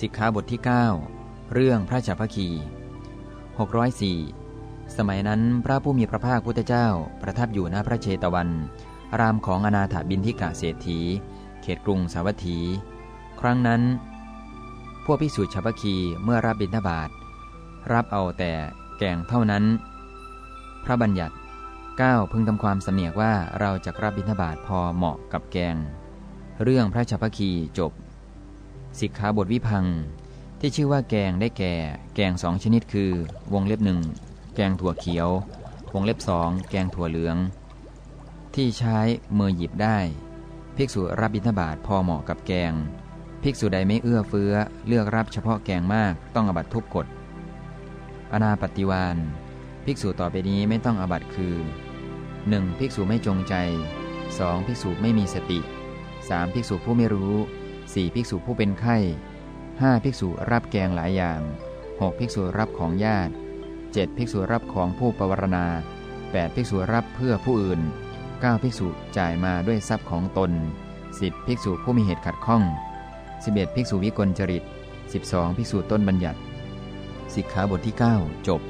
สิกขาบทที่ 9 เรื่องพระฉัพพคี 604 สมัยนั้นพระผู้มีพระภาคพุทธเจ้า ประทับอยู่ณพระเชตวัน รามของอนาถบินทิกะเศรษฐี เขตกรุงสาวัตถี ครั้งนั้น พวกพิสูจน์ฉัพพคีเมื่อรับบิณฑบาตรับเอาแต่แกงเท่านั้น พระบัญญัติ 9 พึงทำความสำเนียกว่าเราจะรับบิณฑบาตพอเหมาะกับแกง เรื่องพระฉัพพคีจบ สิกขาบทวิพัง ที่ชื่อว่าแกงได้แก่ แกงสองชนิดคือ วงเล็บหนึ่งแกงถั่วเขียว วงเล็บสองแกงถั่วเหลือง ที่ใช้มือหยิบได้ ภิกษุรับบิณฑบาตพอเหมาะกับแกง ภิกษุใดไม่เอื้อเฟื้อ เลือกรับเฉพาะแกงมากต้องอบัตทุกกฎอนาปฏิวานภิกษุต่อไปนี้ไม่ต้องอบัตคือ 1. ภิกษุไม่จงใจ 2. ภิกษุไม่มีสติ 3. ภิกษุผู้ไม่รู้ 4. ภิกษุผู้เป็นไข้ 5. ภิกษุรับแกงหลายอย่าง 6. ภิกษุรับของญาติ 7. ภิกษุรับของผู้ปวารณา 8. ภิกษุรับเพื่อผู้อื่น 9. ภิกษุจ่ายมาด้วยทรัพย์ของตน 10. ภิกษุผู้มีเหตุขัดข้อง 11. ภิกษุวิกลจริต 12. ภิกษุต้นบัญญัติ สิกขาบทที่ 9 จบ